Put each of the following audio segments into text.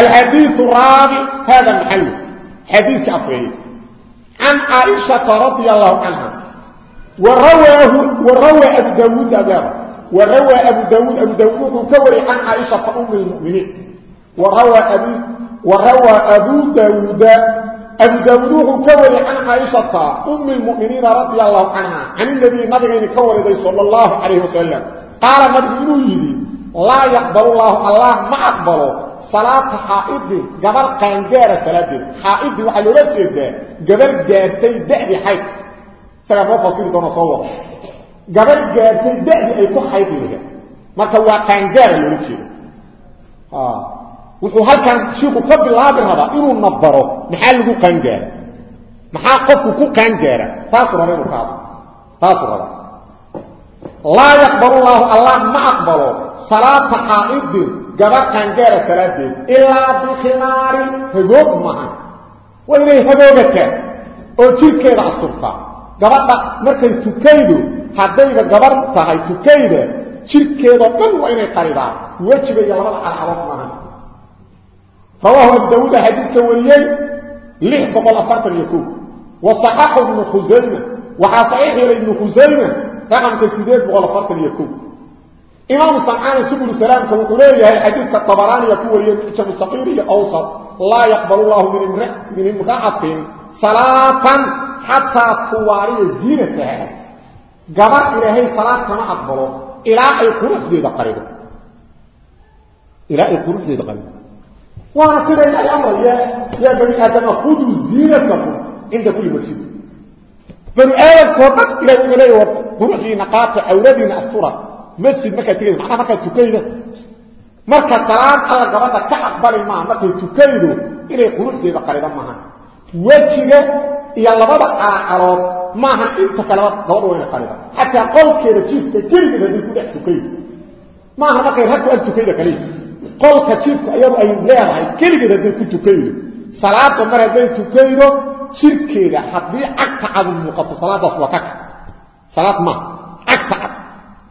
الحديث الرابع هذا محل. حديث أفريد عن عائشة رضي الله عنها. ورواه وروى أبو داود أباه وروى أبو داود أبو داود كوري عن عائشة أم المؤمنين. وروى أبي وروى أبو داود أبو داود كوري عن عائشة أم المؤمنين رضي الله عنها. عن النبي نبغي كوري صلى الله عليه وسلم. قال نبغي لا يقبل الله الله ما أقبله. salaata xaaidin gabar qaangaara salaadeeda xaaidin waxaa loola jeedaa gabar gaartay dadii xayd isagaa noo fasiri doona soo wao gabar gaartay dadii ay ku xayd lahe marka waa qaangaara loola jeeda wuxuu halkan shiiku ka bilaabi rabaa inuu na baro maxaa lagu qaangaara maxaa qofku ku qaangaara? Taasuu raba inuu ka aqbalo salaata qaa'id gabar qaangaara salaadeed ilaa bi khimaari hagoog maahan waa inay hagoogata oo jirkeeda asturta gabadha markay tukaydo haddayba gabar tahay tukayda jirkeeda dhan waa inay qaridaan wejiga iyo labada calcalood maahan rawaahu abu daawuud xadiiska wariyey lix boqol afartan iyo kow wasaxaxu ibnu khusayma waxaa saxiix yeelay ibnu khusayma raqamka sideed boqol afartan iyo kow إمام صنعان سبل السلام كمقوليه الحديث الطبراني يقول يمعجم الصقير الأوسط لا يقبل الله من من امرأة صلاة حتى تواري زينتها. قبر إلهي صلاة كما أقبله. إلى أي قرح دي دقريبه إلى أي قرح دي دقريبه وأنا سيدي أي أمر يا, يا بني آدم خذوا زينتكم عند كل مسجد. بني آدم كوبك إلى إلهي وقرحي نقاط أولادنا أسطورة masjid markaad tegaysa macnaa markaad tukayda marka salaad alla gabadha ka aqbali maaha markay tukaydo inay quruxdeeda qarida maaha. Wejiga iyo labada aacalood maaha inta kaleba gabadha waa ina qarida xataa qolkeeda jiifka keligeed haddii ku dhex tukayda maaha markay ragku ag tukayda kaliya. Qolka jiifka iyadu ay leedahay keligeed hadday ku tukaydo salaada mar hadday tukaydo jirkeeda haddii cagta cadu muuqato salaadaas waa ka salaad maaha cagta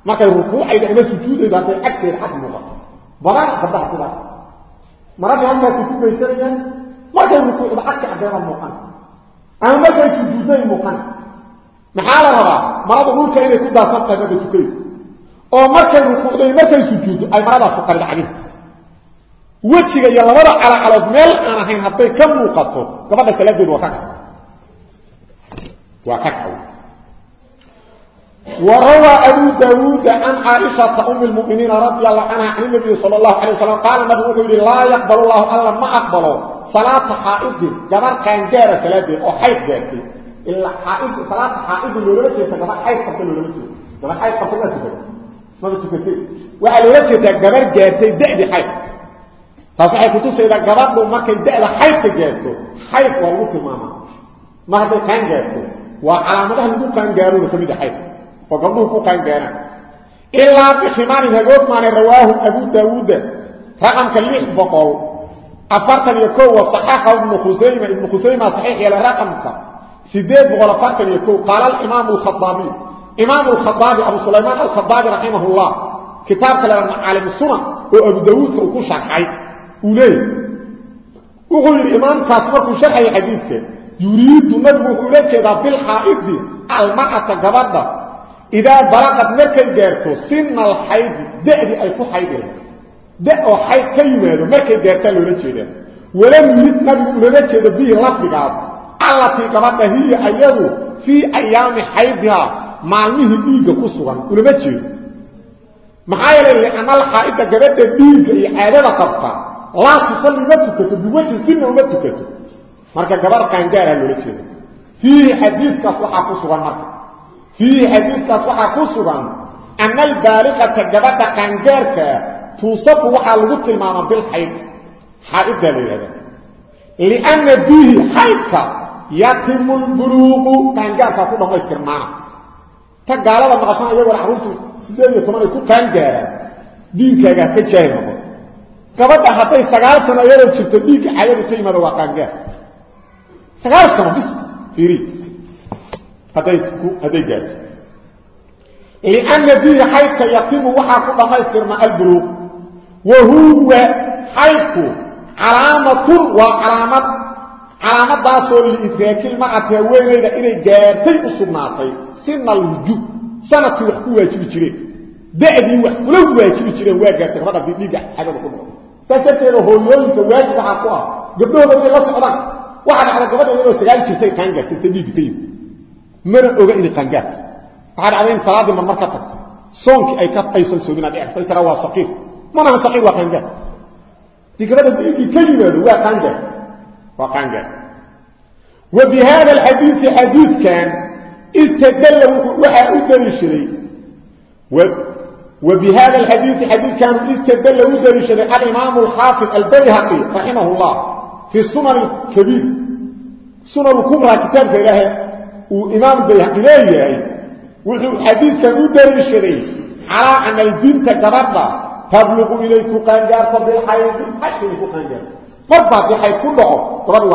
markay rukuucayda ama sujuudayda hadday cagteeda cad muuqato badan gabdhaha sidaas marada halkaasay ku geysanayaan markay rukuucda cagta caddeeda muuqan. Ama markay sujuudday muuqan. Maxaa la rabaa? Marada dhulka inay ku daasan tahay markay tukaydo oo markay rukuucday markay sujuuddo ay maradaas ku qarida cadiin wejiga iyo labada calacalood meel aan ahayn hadday ka muuqato gabadha salaadeedu waa ka waa ka kaw وروى أبو داود عن عائشة أم المؤمنين رضي الله عنها عن النبي صلى الله عليه وسلم قال النبي يقول لا يقبل الله ألا ما أقبله صلاة حائد جبر كان جار صلاة أو حيث جارتي إلا حائد صلاة حائد لولوجه جبر حيث قتل لولوجه جبر حيث قتل لولوجه ما بتكتب وعلى وجه جبر جارتي دعدي حيث taas waxay ku tusaydaa gabadhu markay da'da xaydka gaarto xayd waa lagu tilmaamaa mar hadday qaan gaarto waa calaamadaha lagu qaangaarona ka mid a xayd oo gabdhuhu ku qaangaaraan ilaa biximaarin hagoog maanay rawaahu abu daawuuda raqamka lix boqol afartan iyo kow wa saxaxa ibnu khusayma ibnu khusayma saxiix yeelay raqamka sideed boqol afartan iyo kow qaala alimaamu alkhadaabiy imaamu alkhadaabi abu sulaymaan alkhadaabi raximah llah kitaabka lena macaalim sunan oo abu daawuudka uu ku sharxay uley wuxuu yidhi imaamkaas markuu idaa balaqad markay gaarto sina alxaydi da'dii ay ku xaydeen da oo xayd ka yimaado markay gaartaa loola jeedaa walam yurid nabigu ulama jeedo bihi lafdigaas allatii gabadha hiya ayadu fii ayaami xaydihaa maalmihii dhiigga ku sugan ulama jeedo maxaa yeelay li'anna alxaa'ida gabadha dhiigga iyo caadada qabta laa tusalli ma tukato biwajhi sinna uma tukato marka gabar qaangaara loola jeedo fiihi ku sugan marka fiihi xadiidkaas waxaa ku sugan ana albaaliqata gabadha qaangaarkaa tuusafu waxaa lagu tilmaamaa bilxayd xaa'iddaa la yidhahda lianna bihi xaydka yatimu lbuluuqu qaangaarkaa ku dhammaystirmaana ta gaalada maqashan iyagoo carruurtu sideed iyo toban ay ku qaangaaraan diinkaagaa ka jaahil noqon. Gabadha hadday sagaal sano iyadoo jirto dhiigga caadadu ka fiiri hadday gaarto. Lianna bihi xaydka yatimu waxaa ku dhammaystirma albuluuq wa huwa xaydku calaamatun waa calaamad calaamadaasoo liidraakil mar'ati haweenayda inay gaartay u sugnaatay. Sina alwujuub wax ku waajibi jireen. Da'dii wax kula waajibi jireen waa gaartay gabadha dhiigga xagada ku dhaco saas darteeda hooyooyinka waajib waxaa ku ah gabdhahooda inay la socdaan waxaa dhacda gabadha iyadoo sagaal jirtay qaangaartay ta dhiigga mana oga inay qaangaad waxaa dhacday in salaadii marmar ka tagto soonkii aysan soomin aad ecto tara waa saqiir manaha saqiir waa qaangaad dikrada diigii ka yimaado waa qaangaad waa qaangaad wa bi hada alxadiidi xadiidkan istadalla waxaa u daliishaday wa bi hada alxadiidi xadiidkan istadalla u daliishaday alimaamu alxaafid albayhaqi raximah اllah fii sunan kabiir sunan kubra kitaabka ilaahay uu imaam bayhaqi leeyahay wuxuu xadiidkan u dariishaday calaa anay dinta gabadha tabluqu inay ku qaangaarto bilxaydi ashina ku qaangaarto marbaad ku dhaco gabadhi